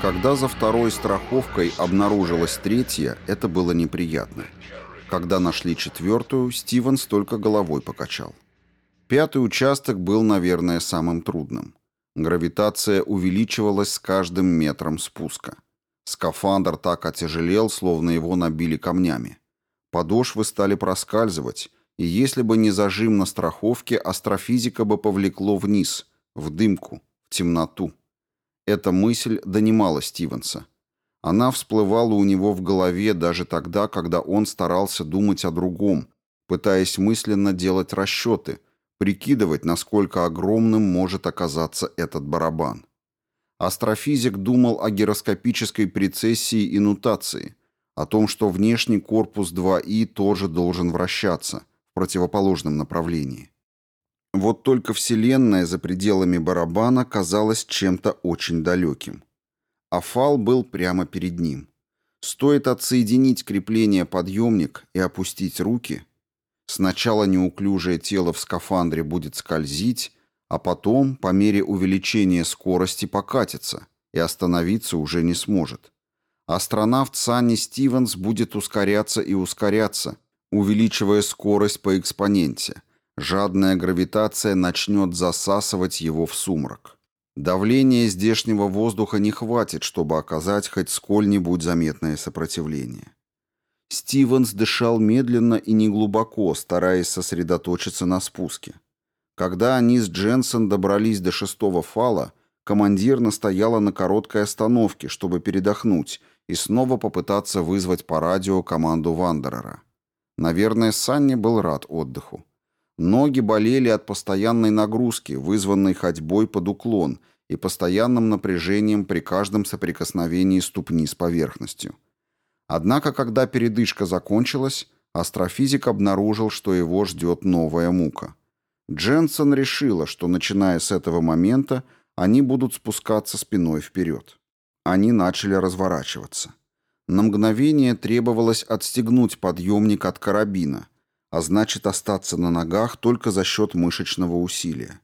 Когда за второй страховкой обнаружилась третья, это было неприятно. Когда нашли четвертую, Стивенс только головой покачал. Пятый участок был, наверное, самым трудным. Гравитация увеличивалась с каждым метром спуска. Скафандр так отяжелел, словно его набили камнями. Подошвы стали проскальзывать, и если бы не зажим на страховке, астрофизика бы повлекло вниз, в дымку, в темноту. Эта мысль донимала Стивенса. Она всплывала у него в голове даже тогда, когда он старался думать о другом, пытаясь мысленно делать расчеты, прикидывать, насколько огромным может оказаться этот барабан. Астрофизик думал о гироскопической прецессии и нутации, о том, что внешний корпус 2И тоже должен вращаться в противоположном направлении. Вот только Вселенная за пределами барабана казалась чем-то очень далеким. А фал был прямо перед ним. Стоит отсоединить крепление подъемник и опустить руки. Сначала неуклюжее тело в скафандре будет скользить, а потом, по мере увеличения скорости, покатится и остановиться уже не сможет. Астронавт Санни Стивенс будет ускоряться и ускоряться, увеличивая скорость по экспоненте – Жадная гравитация начнет засасывать его в сумрак. Давление здешнего воздуха не хватит, чтобы оказать хоть сколь-нибудь заметное сопротивление. Стивенс дышал медленно и неглубоко, стараясь сосредоточиться на спуске. Когда они с Дженсен добрались до шестого фала, командир настояла на короткой остановке, чтобы передохнуть и снова попытаться вызвать по радио команду Вандерера. Наверное, Санни был рад отдыху. Ноги болели от постоянной нагрузки, вызванной ходьбой под уклон и постоянным напряжением при каждом соприкосновении ступни с поверхностью. Однако, когда передышка закончилась, астрофизик обнаружил, что его ждет новая мука. Дженсен решила, что начиная с этого момента они будут спускаться спиной вперед. Они начали разворачиваться. На мгновение требовалось отстегнуть подъемник от карабина – а значит остаться на ногах только за счет мышечного усилия.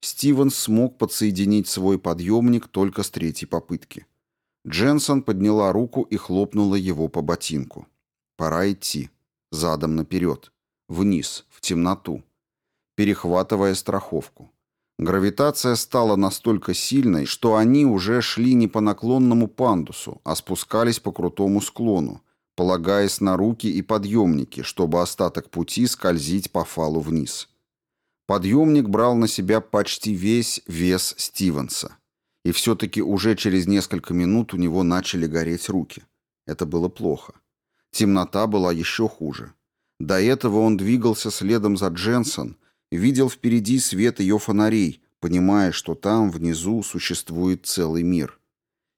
Стивенс смог подсоединить свой подъемник только с третьей попытки. Дженсон подняла руку и хлопнула его по ботинку. Пора идти. Задом наперед. Вниз, в темноту. Перехватывая страховку. Гравитация стала настолько сильной, что они уже шли не по наклонному пандусу, а спускались по крутому склону, полагаясь на руки и подъемники, чтобы остаток пути скользить по фалу вниз. Подъемник брал на себя почти весь вес Стивенса. И все-таки уже через несколько минут у него начали гореть руки. Это было плохо. Темнота была еще хуже. До этого он двигался следом за Дженсон, видел впереди свет ее фонарей, понимая, что там, внизу, существует целый мир.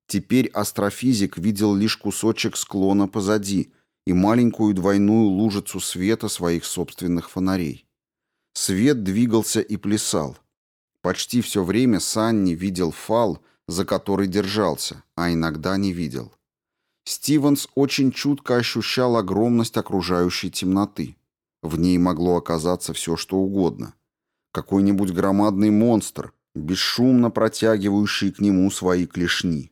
Теперь астрофизик видел лишь кусочек склона позади и маленькую двойную лужицу света своих собственных фонарей. Свет двигался и плясал. Почти все время Санни видел фал, за который держался, а иногда не видел. Стивенс очень чутко ощущал огромность окружающей темноты. В ней могло оказаться все, что угодно. Какой-нибудь громадный монстр, бесшумно протягивающий к нему свои клешни.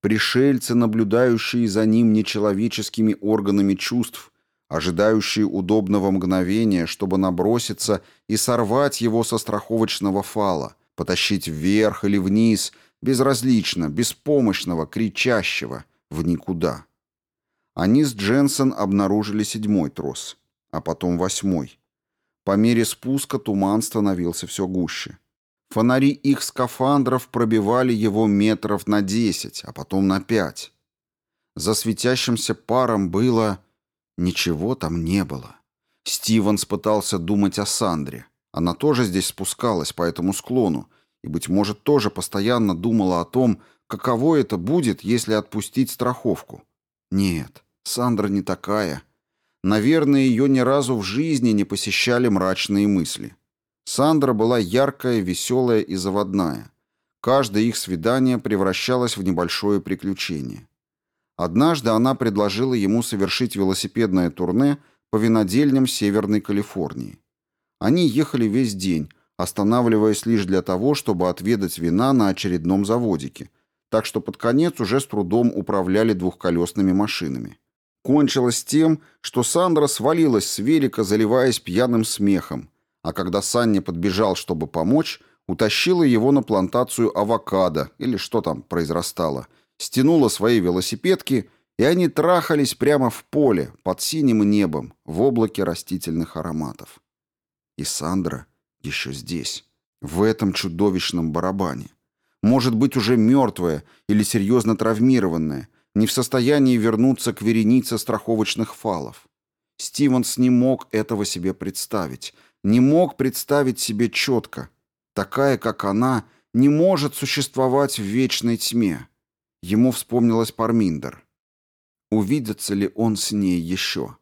Пришельцы, наблюдающие за ним нечеловеческими органами чувств, ожидающие удобного мгновения, чтобы наброситься и сорвать его со страховочного фала, потащить вверх или вниз, безразлично, беспомощного, кричащего, в никуда. Они с Дженсен обнаружили седьмой трос, а потом восьмой. По мере спуска туман становился все гуще. Фонари их скафандров пробивали его метров на десять, а потом на пять. За светящимся паром было... Ничего там не было. Стивенс пытался думать о Сандре. Она тоже здесь спускалась по этому склону, и, быть может, тоже постоянно думала о том, каково это будет, если отпустить страховку. Нет, Сандра не такая. Наверное, ее ни разу в жизни не посещали мрачные мысли. Сандра была яркая, веселая и заводная. Каждое их свидание превращалось в небольшое приключение. Однажды она предложила ему совершить велосипедное турне по винодельням Северной Калифорнии. Они ехали весь день, останавливаясь лишь для того, чтобы отведать вина на очередном заводике, так что под конец уже с трудом управляли двухколесными машинами. Кончилось тем, что Сандра свалилась с велика, заливаясь пьяным смехом, а когда Санни подбежал, чтобы помочь, утащила его на плантацию авокадо, или что там произрастало, стянула свои велосипедки, и они трахались прямо в поле, под синим небом, в облаке растительных ароматов. И Сандра еще здесь, в этом чудовищном барабане. Может быть, уже мертвая или серьезно травмированная, не в состоянии вернуться к веренице страховочных фалов. Стивенс не мог этого себе представить, не мог представить себе четко. Такая, как она, не может существовать в вечной тьме. Ему вспомнилась Парминдер. Увидится ли он с ней еще?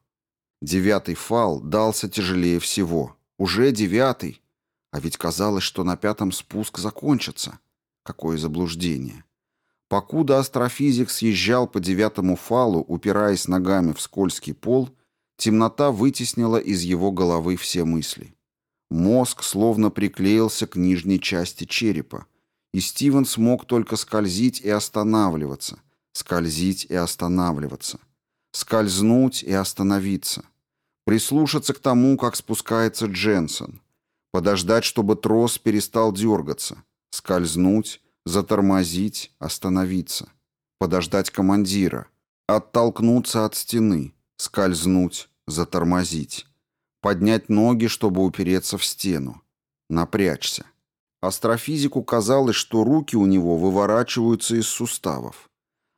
Девятый фал дался тяжелее всего. Уже девятый. А ведь казалось, что на пятом спуск закончится. Какое заблуждение. Покуда астрофизик съезжал по девятому фалу, упираясь ногами в скользкий пол, темнота вытеснила из его головы все мысли. Мозг словно приклеился к нижней части черепа, и Стивен смог только скользить и останавливаться, скользить и останавливаться, скользнуть и остановиться, прислушаться к тому, как спускается Дженсен, подождать, чтобы трос перестал дергаться, скользнуть, затормозить, остановиться, подождать командира, оттолкнуться от стены, скользнуть, затормозить, поднять ноги, чтобы упереться в стену, напрячься. Астрофизику казалось, что руки у него выворачиваются из суставов.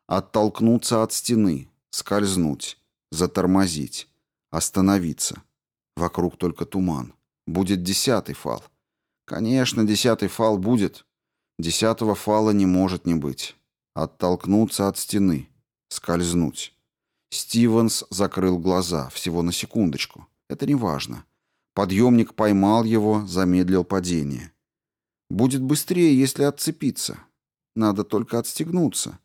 Оттолкнуться от стены, скользнуть, затормозить, остановиться. Вокруг только туман. Будет десятый фал. Конечно, десятый фал будет, Десятого фала не может не быть. Оттолкнуться от стены. Скользнуть. Стивенс закрыл глаза, всего на секундочку. Это не важно. Подъемник поймал его, замедлил падение. Будет быстрее, если отцепиться. Надо только отстегнуться.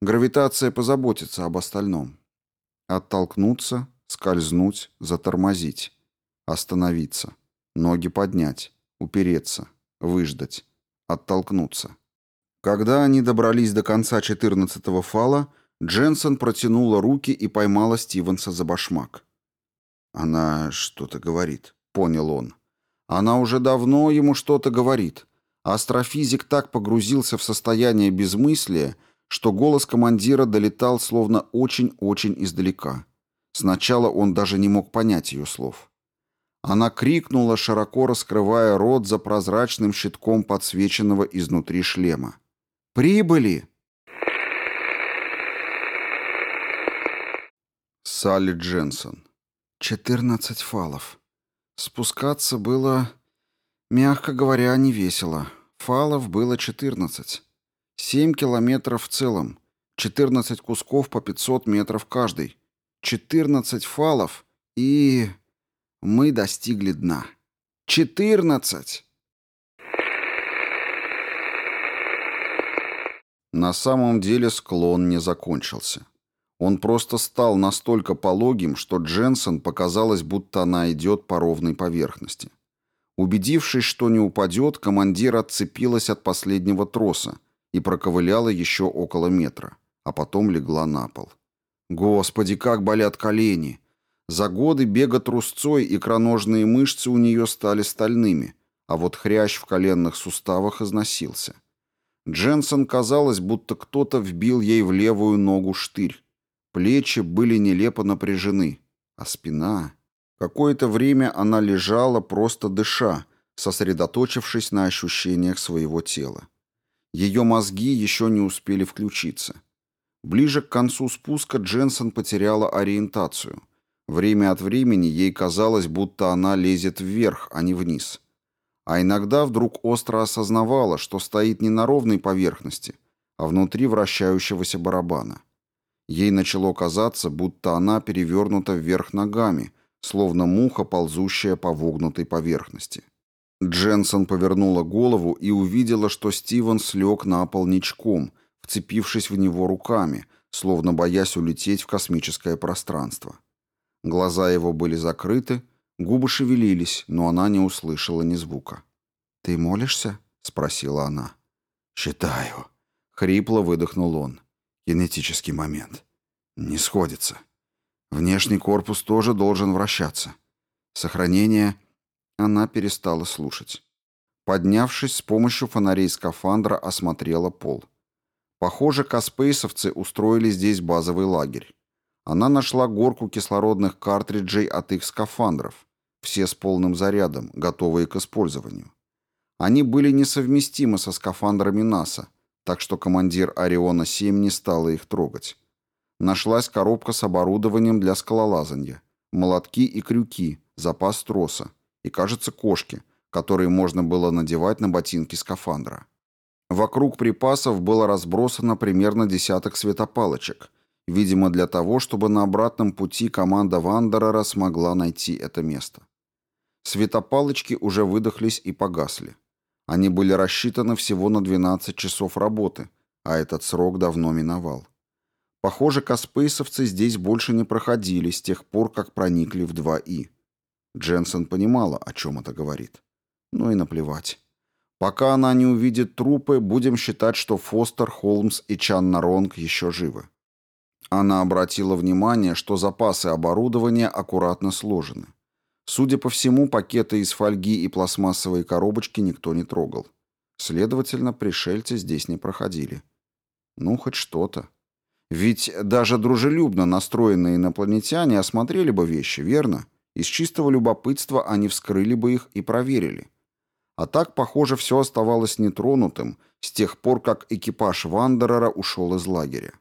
Гравитация позаботится об остальном. Оттолкнуться, скользнуть, затормозить. Остановиться. Ноги поднять. Упереться. Выждать оттолкнуться. Когда они добрались до конца четырнадцатого фала, Дженсен протянула руки и поймала Стивенса за башмак. «Она что-то говорит», — понял он. «Она уже давно ему что-то говорит». Астрофизик так погрузился в состояние безмыслия, что голос командира долетал словно очень-очень издалека. Сначала он даже не мог понять ее слов. Она крикнула, широко раскрывая рот за прозрачным щитком подсвеченного изнутри шлема. «Прибыли!» Салли Дженсон. «Четырнадцать фалов. Спускаться было, мягко говоря, не весело. Фалов было четырнадцать. Семь километров в целом. Четырнадцать кусков по пятьсот метров каждый. Четырнадцать фалов и... Мы достигли дна. Четырнадцать! На самом деле склон не закончился. Он просто стал настолько пологим, что Дженсен показалось, будто она идет по ровной поверхности. Убедившись, что не упадет, командир отцепилась от последнего троса и проковыляла еще около метра, а потом легла на пол. «Господи, как болят колени!» За годы бега трусцой икроножные мышцы у нее стали стальными, а вот хрящ в коленных суставах износился. Дженсен казалось, будто кто-то вбил ей в левую ногу штырь. Плечи были нелепо напряжены, а спина... Какое-то время она лежала, просто дыша, сосредоточившись на ощущениях своего тела. Ее мозги еще не успели включиться. Ближе к концу спуска Дженсен потеряла ориентацию. Время от времени ей казалось, будто она лезет вверх, а не вниз. А иногда вдруг остро осознавала, что стоит не на ровной поверхности, а внутри вращающегося барабана. Ей начало казаться, будто она перевернута вверх ногами, словно муха, ползущая по вогнутой поверхности. Дженсон повернула голову и увидела, что Стивен слег на пол ничком, вцепившись в него руками, словно боясь улететь в космическое пространство. Глаза его были закрыты, губы шевелились, но она не услышала ни звука. «Ты молишься?» — спросила она. «Считаю», — Хрипло выдохнул он. Кинетический момент. Не сходится. Внешний корпус тоже должен вращаться. Сохранение... Она перестала слушать. Поднявшись, с помощью фонарей скафандра осмотрела пол. Похоже, каспейсовцы устроили здесь базовый лагерь. Она нашла горку кислородных картриджей от их скафандров, все с полным зарядом, готовые к использованию. Они были несовместимы со скафандрами НАСА, так что командир Ориона-7 не стала их трогать. Нашлась коробка с оборудованием для скалолазания, молотки и крюки, запас троса и, кажется, кошки, которые можно было надевать на ботинки скафандра. Вокруг припасов было разбросано примерно десяток светопалочек, видимо, для того, чтобы на обратном пути команда Вандерера смогла найти это место. Светопалочки уже выдохлись и погасли. Они были рассчитаны всего на 12 часов работы, а этот срок давно миновал. Похоже, каспейсовцы здесь больше не проходили с тех пор, как проникли в 2И. Дженсен понимала, о чем это говорит. Ну и наплевать. Пока она не увидит трупы, будем считать, что Фостер, Холмс и Чанна Ронг еще живы. Она обратила внимание, что запасы оборудования аккуратно сложены. Судя по всему, пакеты из фольги и пластмассовые коробочки никто не трогал. Следовательно, пришельцы здесь не проходили. Ну, хоть что-то. Ведь даже дружелюбно настроенные инопланетяне осмотрели бы вещи, верно? Из чистого любопытства они вскрыли бы их и проверили. А так, похоже, все оставалось нетронутым с тех пор, как экипаж Вандерера ушел из лагеря.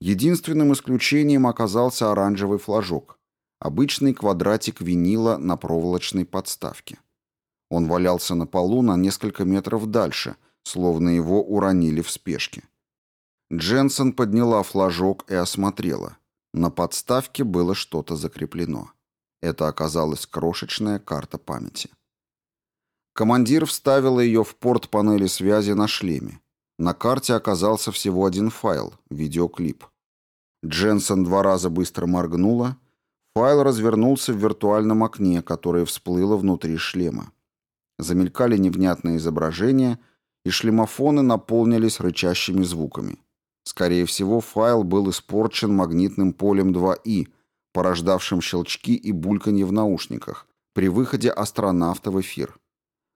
Единственным исключением оказался оранжевый флажок, обычный квадратик винила на проволочной подставке. Он валялся на полу на несколько метров дальше, словно его уронили в спешке. Дженсен подняла флажок и осмотрела. На подставке было что-то закреплено. Это оказалась крошечная карта памяти. Командир вставил ее в порт панели связи на шлеме. На карте оказался всего один файл — видеоклип. Дженсен два раза быстро моргнула. Файл развернулся в виртуальном окне, которое всплыло внутри шлема. Замелькали невнятные изображения, и шлемофоны наполнились рычащими звуками. Скорее всего, файл был испорчен магнитным полем 2И, порождавшим щелчки и бульканье в наушниках при выходе астронавта в эфир.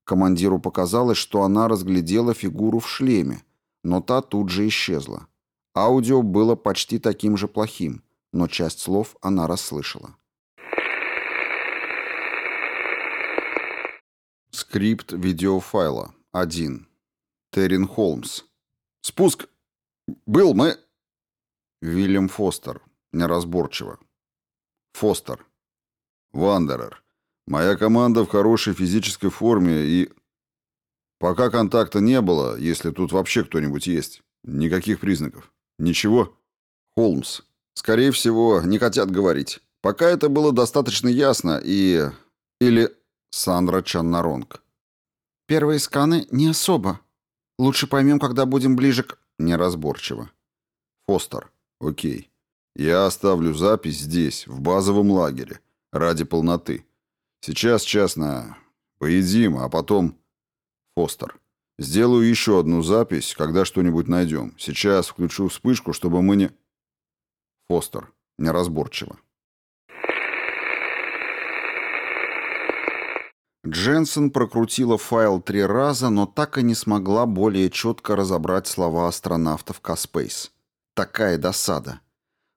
Командиру показалось, что она разглядела фигуру в шлеме, но та тут же исчезла. Аудио было почти таким же плохим, но часть слов она расслышала. Скрипт видеофайла. 1. Террин Холмс. Спуск. Был мы... Вильям Фостер. Неразборчиво. Фостер. Вандерер. Моя команда в хорошей физической форме и... Пока контакта не было, если тут вообще кто-нибудь есть. Никаких признаков. Ничего. Холмс. Скорее всего, не хотят говорить. Пока это было достаточно ясно и... Или... Сандра Чаннаронг. Первые сканы не особо. Лучше поймем, когда будем ближе к... Неразборчиво. Фостер. Окей. Я оставлю запись здесь, в базовом лагере, ради полноты. Сейчас честно, поедим, а потом... Фостер. Сделаю еще одну запись, когда что-нибудь найдем. Сейчас включу вспышку, чтобы мы не... Фостер. Неразборчиво. Дженсен прокрутила файл три раза, но так и не смогла более четко разобрать слова астронавтов Каспейс. Такая досада.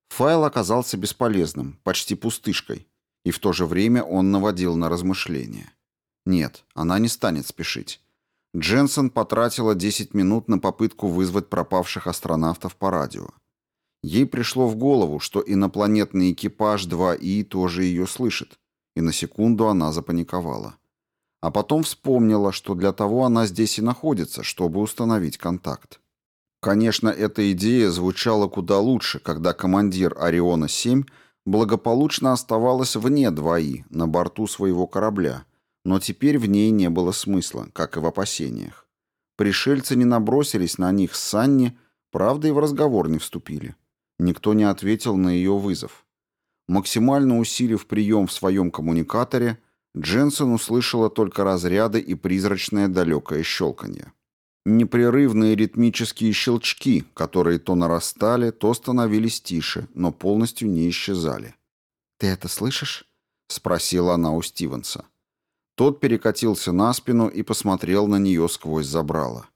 Файл оказался бесполезным, почти пустышкой и в то же время он наводил на размышления. Нет, она не станет спешить. Дженсен потратила 10 минут на попытку вызвать пропавших астронавтов по радио. Ей пришло в голову, что инопланетный экипаж 2И тоже ее слышит, и на секунду она запаниковала. А потом вспомнила, что для того она здесь и находится, чтобы установить контакт. Конечно, эта идея звучала куда лучше, когда командир Ориона-7 благополучно оставалась вне двои, на борту своего корабля, но теперь в ней не было смысла, как и в опасениях. Пришельцы не набросились на них с Санни, правда и в разговор не вступили. Никто не ответил на ее вызов. Максимально усилив прием в своем коммуникаторе, Дженсен услышала только разряды и призрачное далекое щелканье. непрерывные ритмические щелчки, которые то нарастали, то становились тише, но полностью не исчезали. «Ты это слышишь?» — спросила она у Стивенса. Тот перекатился на спину и посмотрел на нее сквозь забрало.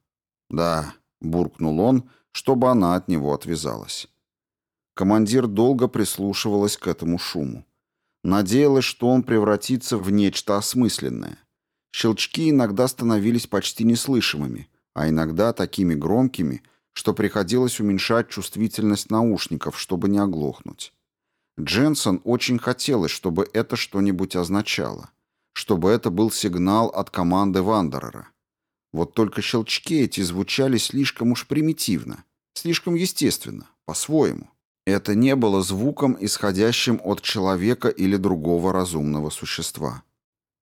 «Да», — буркнул он, чтобы она от него отвязалась. Командир долго прислушивалась к этому шуму. Надеялась, что он превратится в нечто осмысленное. Щелчки иногда становились почти неслышимыми, а иногда такими громкими, что приходилось уменьшать чувствительность наушников, чтобы не оглохнуть. Дженсон очень хотелось, чтобы это что-нибудь означало, чтобы это был сигнал от команды Вандерера. Вот только щелчки эти звучали слишком уж примитивно, слишком естественно, по-своему. Это не было звуком, исходящим от человека или другого разумного существа.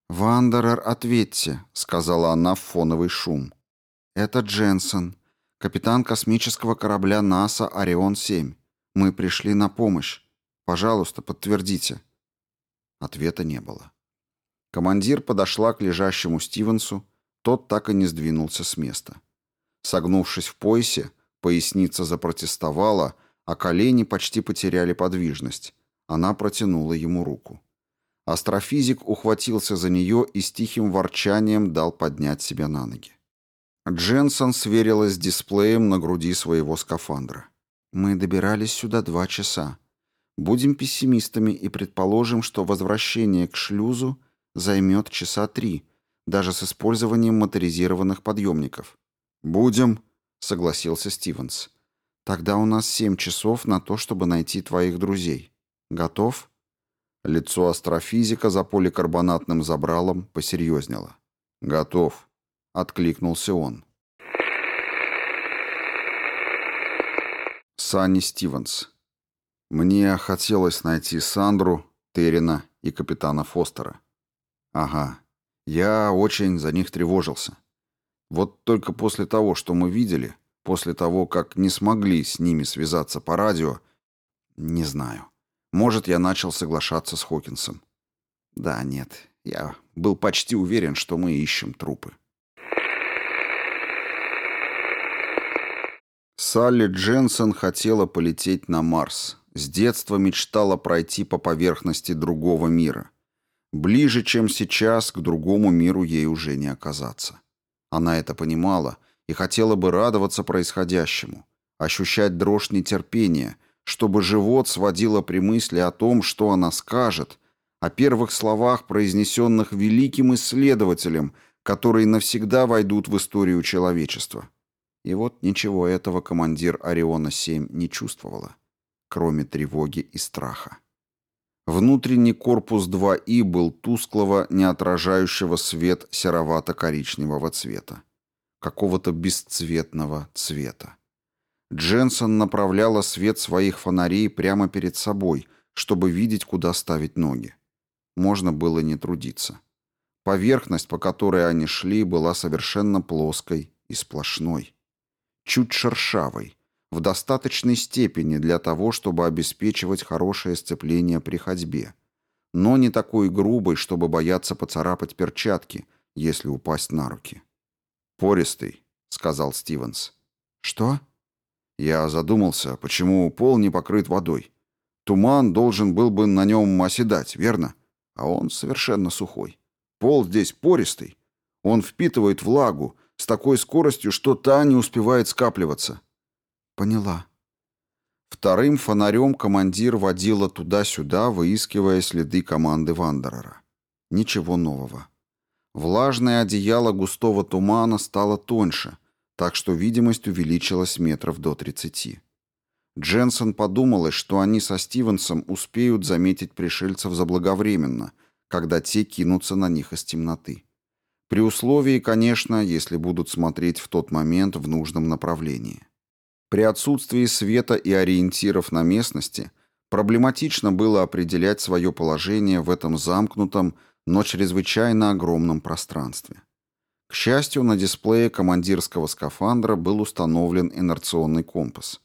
«Вандерер, ответьте», — сказала она в фоновый шум. «Это Дженсон, капитан космического корабля НАСА «Орион-7». Мы пришли на помощь. Пожалуйста, подтвердите». Ответа не было. Командир подошла к лежащему Стивенсу, тот так и не сдвинулся с места. Согнувшись в поясе, поясница запротестовала, а колени почти потеряли подвижность. Она протянула ему руку. Астрофизик ухватился за нее и с тихим ворчанием дал поднять себя на ноги. Дженсон сверилась с дисплеем на груди своего скафандра. «Мы добирались сюда два часа. Будем пессимистами и предположим, что возвращение к шлюзу займет часа три, даже с использованием моторизированных подъемников». «Будем», — согласился Стивенс. «Тогда у нас семь часов на то, чтобы найти твоих друзей. Готов?» Лицо астрофизика за поликарбонатным забралом посерьезнело. «Готов», — откликнулся он. Санни Стивенс. Мне хотелось найти Сандру, Террина и капитана Фостера. Ага, я очень за них тревожился. Вот только после того, что мы видели, после того, как не смогли с ними связаться по радио, не знаю. Может, я начал соглашаться с Хокинсом. Да, нет, я был почти уверен, что мы ищем трупы. Салли Дженсен хотела полететь на Марс. С детства мечтала пройти по поверхности другого мира. Ближе, чем сейчас, к другому миру ей уже не оказаться. Она это понимала и хотела бы радоваться происходящему, ощущать дрожь нетерпения – чтобы живот сводило при мысли о том, что она скажет, о первых словах, произнесенных великим исследователем, которые навсегда войдут в историю человечества. И вот ничего этого командир Ориона-7 не чувствовала, кроме тревоги и страха. Внутренний корпус 2И был тусклого, не отражающего свет серовато-коричневого цвета. Какого-то бесцветного цвета. Дженсон направляла свет своих фонарей прямо перед собой, чтобы видеть, куда ставить ноги. Можно было не трудиться. Поверхность, по которой они шли, была совершенно плоской и сплошной. Чуть шершавой, в достаточной степени для того, чтобы обеспечивать хорошее сцепление при ходьбе, но не такой грубой, чтобы бояться поцарапать перчатки, если упасть на руки. «Пористый», — сказал Стивенс. «Что?» Я задумался, почему пол не покрыт водой. Туман должен был бы на нем оседать, верно? А он совершенно сухой. Пол здесь пористый. Он впитывает влагу с такой скоростью, что та не успевает скапливаться. Поняла. Вторым фонарем командир водила туда-сюда, выискивая следы команды Вандерера. Ничего нового. Влажное одеяло густого тумана стало тоньше — так что видимость увеличилась метров до 30. Дженсен подумала, что они со Стивенсом успеют заметить пришельцев заблаговременно, когда те кинутся на них из темноты. При условии, конечно, если будут смотреть в тот момент в нужном направлении. При отсутствии света и ориентиров на местности проблематично было определять свое положение в этом замкнутом, но чрезвычайно огромном пространстве. К счастью, на дисплее командирского скафандра был установлен инерционный компас.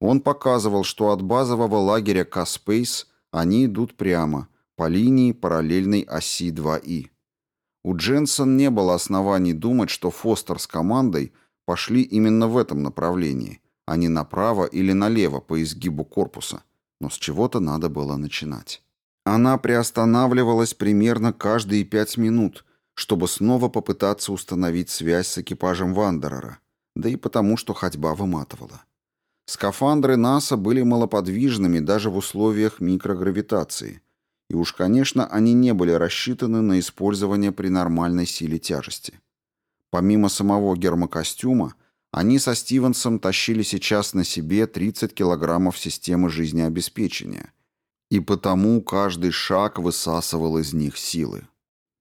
Он показывал, что от базового лагеря К-Спейс они идут прямо, по линии параллельной оси 2И. У Дженсон не было оснований думать, что Фостер с командой пошли именно в этом направлении, а не направо или налево по изгибу корпуса. Но с чего-то надо было начинать. Она приостанавливалась примерно каждые пять минут, чтобы снова попытаться установить связь с экипажем Вандерера, да и потому, что ходьба выматывала. Скафандры НАСА были малоподвижными даже в условиях микрогравитации, и уж, конечно, они не были рассчитаны на использование при нормальной силе тяжести. Помимо самого гермокостюма, они со Стивенсом тащили сейчас на себе 30 килограммов системы жизнеобеспечения, и потому каждый шаг высасывал из них силы.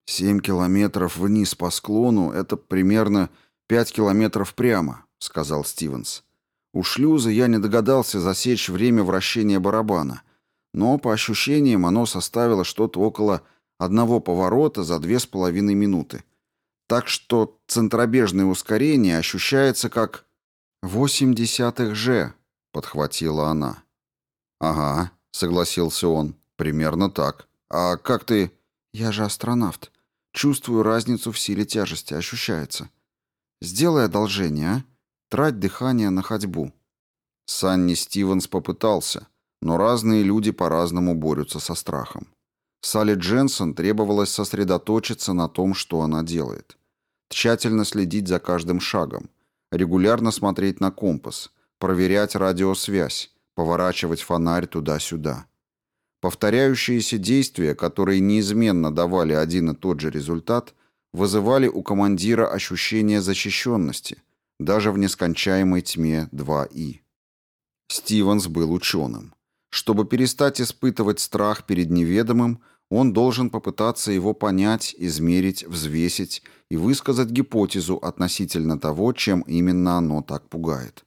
«Семь километров вниз по склону — это примерно пять километров прямо», — сказал Стивенс. У шлюза я не догадался засечь время вращения барабана, но по ощущениям оно составило что-то около одного поворота за две с половиной минуты. Так что центробежное ускорение ощущается как «восемь десятых же», — подхватила она. «Ага», — согласился он, — «примерно так. А как ты...» «Я же астронавт. Чувствую разницу в силе тяжести, ощущается. Сделай одолжение, а?» Трать дыхание на ходьбу. Санни Стивенс попытался, но разные люди по-разному борются со страхом. Салли Дженсон требовалось сосредоточиться на том, что она делает. Тщательно следить за каждым шагом, регулярно смотреть на компас, проверять радиосвязь, поворачивать фонарь туда-сюда. Повторяющиеся действия, которые неизменно давали один и тот же результат, вызывали у командира ощущение защищенности – даже в нескончаемой тьме 2И. Стивенс был ученым. Чтобы перестать испытывать страх перед неведомым, он должен попытаться его понять, измерить, взвесить и высказать гипотезу относительно того, чем именно оно так пугает.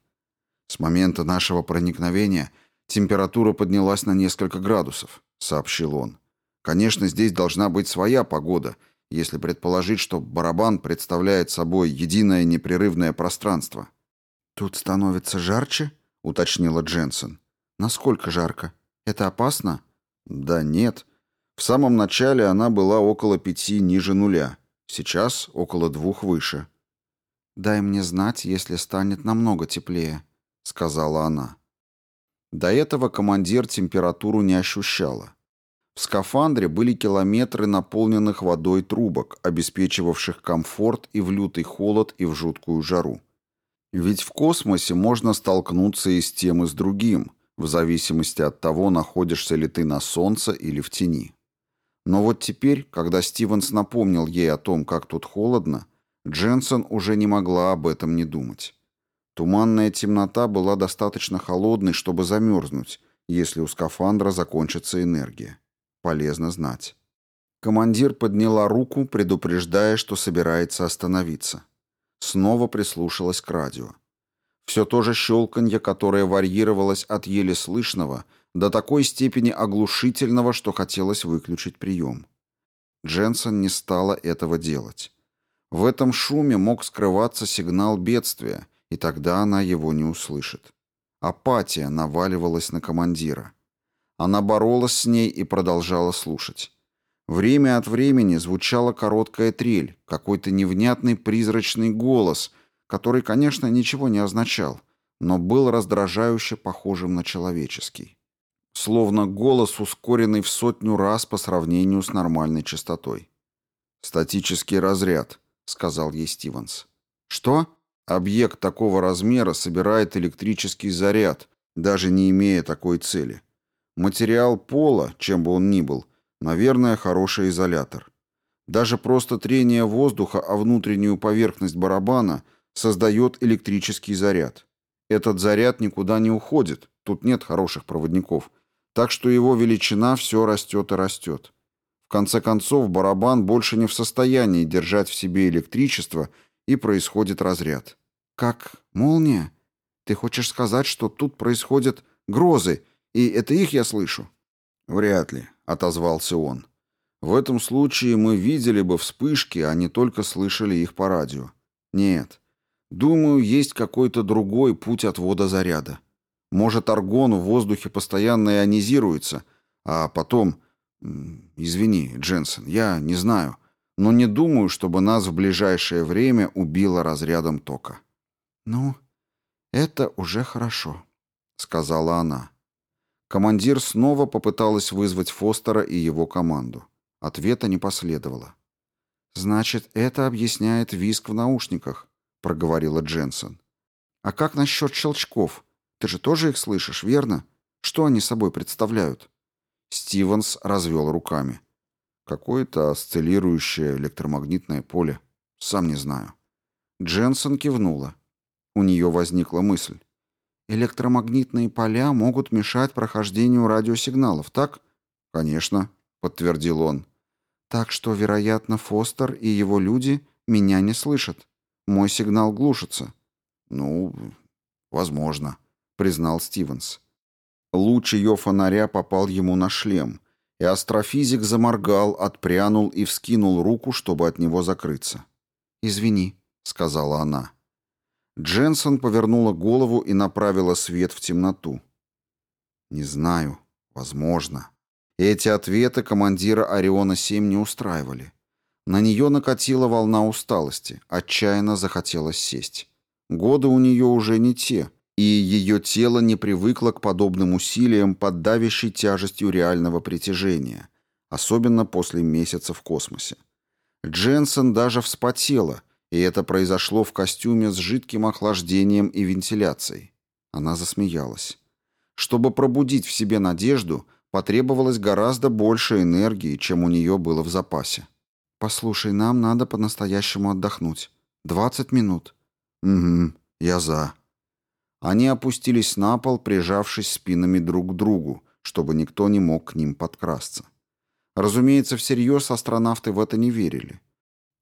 «С момента нашего проникновения температура поднялась на несколько градусов», — сообщил он. «Конечно, здесь должна быть своя погода, если предположить, что барабан представляет собой единое непрерывное пространство. «Тут становится жарче?» — уточнила Дженсен. «Насколько жарко? Это опасно?» «Да нет. В самом начале она была около пяти ниже нуля. Сейчас около двух выше». «Дай мне знать, если станет намного теплее», — сказала она. До этого командир температуру не ощущала. В скафандре были километры наполненных водой трубок, обеспечивавших комфорт и в лютый холод, и в жуткую жару. Ведь в космосе можно столкнуться и с тем, и с другим, в зависимости от того, находишься ли ты на Солнце или в тени. Но вот теперь, когда Стивенс напомнил ей о том, как тут холодно, Дженсен уже не могла об этом не думать. Туманная темнота была достаточно холодной, чтобы замерзнуть, если у скафандра закончится энергия. Полезно знать. Командир подняла руку, предупреждая, что собирается остановиться. Снова прислушалась к радио. Все то же щелканье, которое варьировалось от еле слышного до такой степени оглушительного, что хотелось выключить прием. Дженсен не стала этого делать. В этом шуме мог скрываться сигнал бедствия, и тогда она его не услышит. Апатия наваливалась на командира. Она боролась с ней и продолжала слушать. Время от времени звучала короткая трель, какой-то невнятный призрачный голос, который, конечно, ничего не означал, но был раздражающе похожим на человеческий. Словно голос, ускоренный в сотню раз по сравнению с нормальной частотой. «Статический разряд», — сказал ей Стивенс. «Что?» Объект такого размера собирает электрический заряд, даже не имея такой цели. Материал пола, чем бы он ни был, наверное, хороший изолятор. Даже просто трение воздуха о внутреннюю поверхность барабана создает электрический заряд. Этот заряд никуда не уходит, тут нет хороших проводников, так что его величина все растет и растет. В конце концов, барабан больше не в состоянии держать в себе электричество, и происходит разряд. Как молния? Ты хочешь сказать, что тут происходят грозы, и это их я слышу? Вряд ли, отозвался он. В этом случае мы видели бы вспышки, а не только слышали их по радио. Нет. Думаю, есть какой-то другой путь отвода заряда. Может, аргон в воздухе постоянно ионизируется, а потом... Извини, Дженсен, я не знаю, но не думаю, чтобы нас в ближайшее время убило разрядом тока. «Ну, это уже хорошо», — сказала она. Командир снова попыталась вызвать Фостера и его команду. Ответа не последовало. «Значит, это объясняет визг в наушниках», — проговорила Дженсен. «А как насчет щелчков? Ты же тоже их слышишь, верно? Что они собой представляют?» Стивенс развел руками. «Какое-то осциллирующее электромагнитное поле. Сам не знаю». Дженсен кивнула. У нее возникла мысль. Электромагнитные поля могут мешать прохождению радиосигналов, так? Конечно, подтвердил он. Так что, вероятно, Фостер и его люди меня не слышат. Мой сигнал глушится. Ну, возможно, признал Стивенс. Луч ее фонаря попал ему на шлем, и астрофизик заморгал, отпрянул и вскинул руку, чтобы от него закрыться. «Извини», — сказала она. Дженсон повернула голову и направила свет в темноту. «Не знаю. Возможно». Эти ответы командира Ориона-7 не устраивали. На нее накатила волна усталости, отчаянно захотелось сесть. Годы у нее уже не те, и ее тело не привыкло к подобным усилиям под давящей тяжестью реального притяжения, особенно после месяца в космосе. Дженсен даже вспотела, и это произошло в костюме с жидким охлаждением и вентиляцией. Она засмеялась. Чтобы пробудить в себе надежду, потребовалось гораздо больше энергии, чем у нее было в запасе. «Послушай, нам надо по-настоящему отдохнуть. Двадцать минут». «Угу, я за». Они опустились на пол, прижавшись спинами друг к другу, чтобы никто не мог к ним подкрасться. Разумеется, всерьез астронавты в это не верили.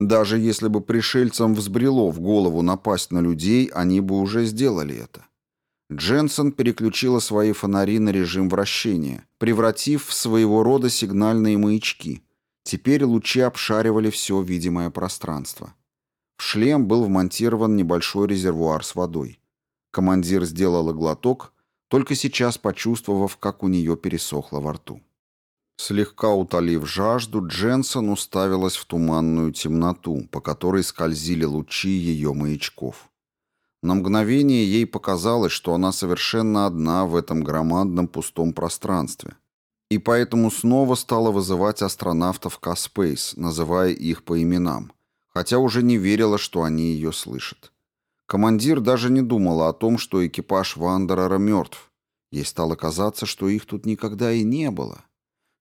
Даже если бы пришельцам взбрело в голову напасть на людей, они бы уже сделали это. Дженсен переключила свои фонари на режим вращения, превратив в своего рода сигнальные маячки. Теперь лучи обшаривали все видимое пространство. В шлем был вмонтирован небольшой резервуар с водой. Командир сделала глоток, только сейчас почувствовав, как у нее пересохло во рту. Слегка утолив жажду, Дженсон уставилась в туманную темноту, по которой скользили лучи ее маячков. На мгновение ей показалось, что она совершенно одна в этом громадном пустом пространстве. И поэтому снова стала вызывать астронавтов Каспейс, называя их по именам, хотя уже не верила, что они ее слышат. Командир даже не думала о том, что экипаж Вандерера мертв. Ей стало казаться, что их тут никогда и не было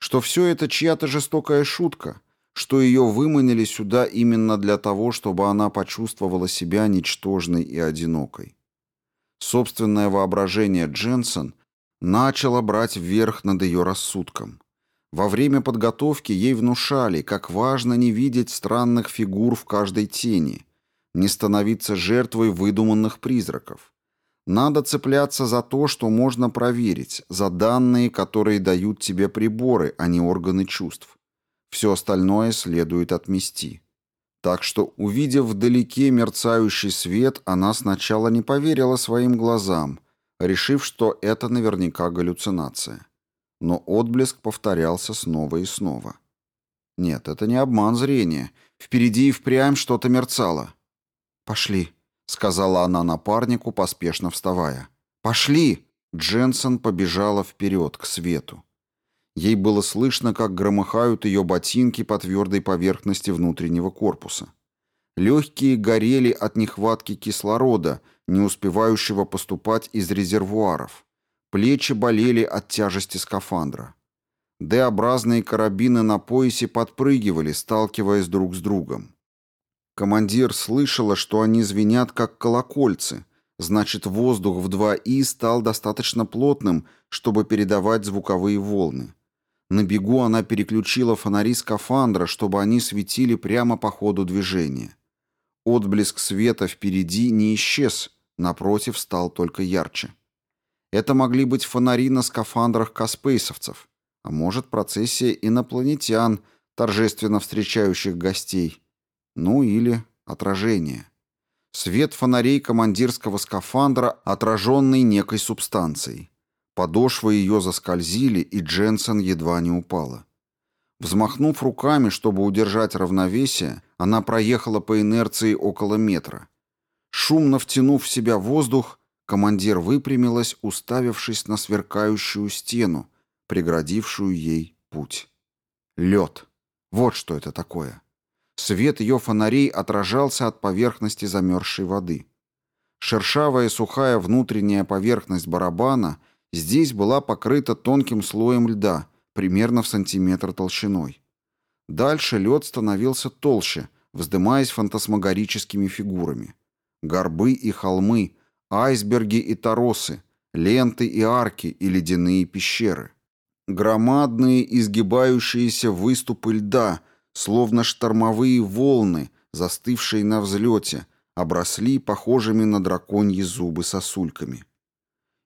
что все это чья-то жестокая шутка, что ее выманили сюда именно для того, чтобы она почувствовала себя ничтожной и одинокой. Собственное воображение Дженсен начало брать вверх над ее рассудком. Во время подготовки ей внушали, как важно не видеть странных фигур в каждой тени, не становиться жертвой выдуманных призраков. Надо цепляться за то, что можно проверить, за данные, которые дают тебе приборы, а не органы чувств. Все остальное следует отмести. Так что, увидев вдалеке мерцающий свет, она сначала не поверила своим глазам, решив, что это наверняка галлюцинация. Но отблеск повторялся снова и снова. Нет, это не обман зрения. Впереди и впрямь что-то мерцало. «Пошли», — сказала она напарнику, поспешно вставая. «Пошли!» Дженсен побежала вперед, к свету. Ей было слышно, как громыхают ее ботинки по твердой поверхности внутреннего корпуса. Легкие горели от нехватки кислорода, не успевающего поступать из резервуаров. Плечи болели от тяжести скафандра. Д-образные карабины на поясе подпрыгивали, сталкиваясь друг с другом. Командир слышала, что они звенят как колокольцы, значит воздух в 2И стал достаточно плотным, чтобы передавать звуковые волны. На бегу она переключила фонари скафандра, чтобы они светили прямо по ходу движения. Отблеск света впереди не исчез, напротив, стал только ярче. Это могли быть фонари на скафандрах каспейсовцев, а может процессия инопланетян, торжественно встречающих гостей. Ну или отражение. Свет фонарей командирского скафандра, отраженный некой субстанцией. Подошвы ее заскользили, и Дженсен едва не упала. Взмахнув руками, чтобы удержать равновесие, она проехала по инерции около метра. Шумно втянув в себя воздух, командир выпрямилась, уставившись на сверкающую стену, преградившую ей путь. Лед. Вот что это такое. Свет ее фонарей отражался от поверхности замерзшей воды. Шершавая сухая внутренняя поверхность барабана здесь была покрыта тонким слоем льда, примерно в сантиметр толщиной. Дальше лед становился толще, вздымаясь фантасмагорическими фигурами. Горбы и холмы, айсберги и торосы, ленты и арки и ледяные пещеры. Громадные изгибающиеся выступы льда, словно штормовые волны, застывшие на взлете, обросли похожими на драконьи зубы сосульками.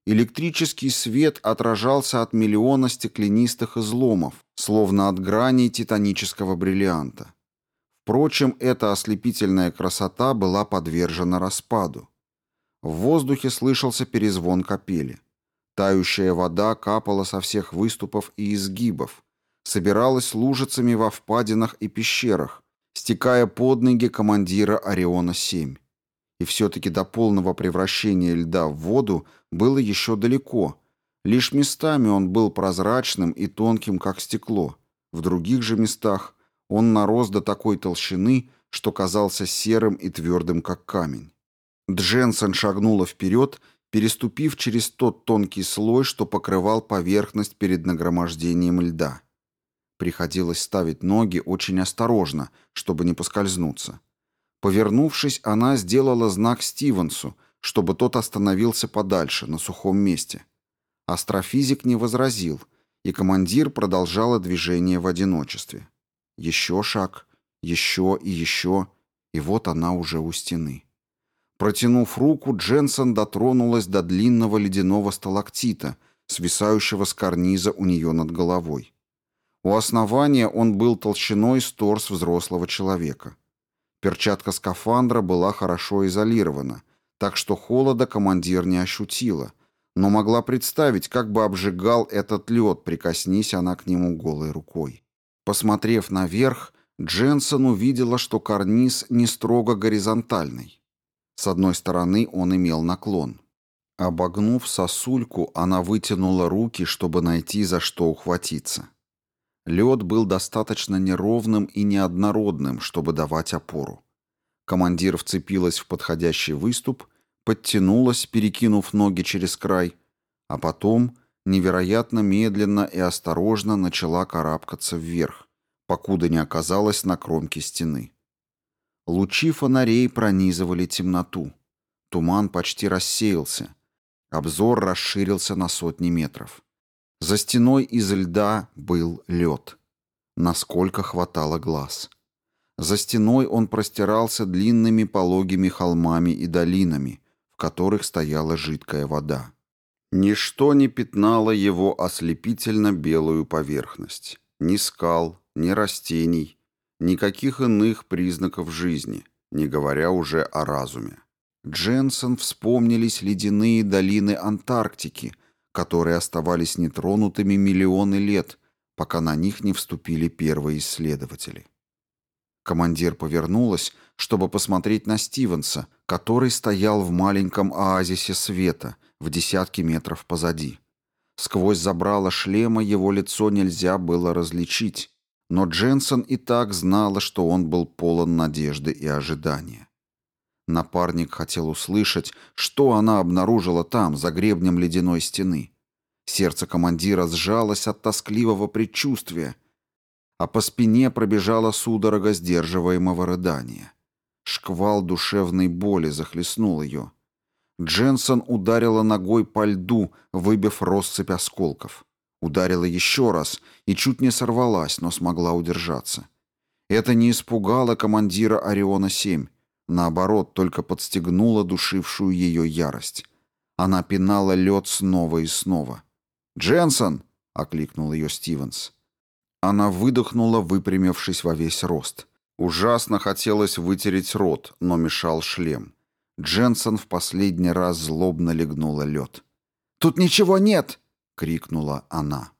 Электрический свет отражался от миллиона стеклянистых изломов, словно от граней титанического бриллианта. Впрочем, эта ослепительная красота была подвержена распаду. В воздухе слышался перезвон капели. Тающая вода капала со всех выступов и изгибов, собиралась лужицами во впадинах и пещерах, стекая под ноги командира Ориона-7. И все-таки до полного превращения льда в воду было еще далеко. Лишь местами он был прозрачным и тонким, как стекло. В других же местах он нарос до такой толщины, что казался серым и твердым, как камень. Дженсен шагнула вперед, переступив через тот тонкий слой, что покрывал поверхность перед нагромождением льда. Приходилось ставить ноги очень осторожно, чтобы не поскользнуться. Повернувшись, она сделала знак Стивенсу, чтобы тот остановился подальше, на сухом месте. Астрофизик не возразил, и командир продолжала движение в одиночестве. Еще шаг, еще и еще, и вот она уже у стены. Протянув руку, Дженсен дотронулась до длинного ледяного сталактита, свисающего с карниза у нее над головой. У основания он был толщиной с торс взрослого человека. Перчатка скафандра была хорошо изолирована, так что холода командир не ощутила, но могла представить, как бы обжигал этот лед, прикоснись она к нему голой рукой. Посмотрев наверх, Дженсен увидела, что карниз не строго горизонтальный. С одной стороны он имел наклон. Обогнув сосульку, она вытянула руки, чтобы найти за что ухватиться. Лед был достаточно неровным и неоднородным, чтобы давать опору. Командир вцепилась в подходящий выступ, подтянулась, перекинув ноги через край, а потом невероятно медленно и осторожно начала карабкаться вверх, покуда не оказалась на кромке стены. Лучи фонарей пронизывали темноту. Туман почти рассеялся. Обзор расширился на сотни метров. За стеной из льда был лед. Насколько хватало глаз. За стеной он простирался длинными пологими холмами и долинами, в которых стояла жидкая вода. Ничто не пятнало его ослепительно белую поверхность. Ни скал, ни растений, никаких иных признаков жизни, не говоря уже о разуме. Дженсен вспомнились ледяные долины Антарктики — которые оставались нетронутыми миллионы лет, пока на них не вступили первые исследователи. Командир повернулась, чтобы посмотреть на Стивенса, который стоял в маленьком оазисе света в десятки метров позади. Сквозь забрало шлема его лицо нельзя было различить, но Дженсен и так знала, что он был полон надежды и ожидания. Напарник хотел услышать, что она обнаружила там, за гребнем ледяной стены. Сердце командира сжалось от тоскливого предчувствия, а по спине пробежала судорога сдерживаемого рыдания. Шквал душевной боли захлестнул ее. Дженсон ударила ногой по льду, выбив россыпь осколков. Ударила еще раз и чуть не сорвалась, но смогла удержаться. Это не испугало командира Ориона-7. Наоборот, только подстегнула душившую ее ярость. Она пинала лед снова и снова. «Дженсон!» — окликнул ее Стивенс. Она выдохнула, выпрямившись во весь рост. Ужасно хотелось вытереть рот, но мешал шлем. Дженсон в последний раз злобно легнула лед. «Тут ничего нет!» — крикнула она.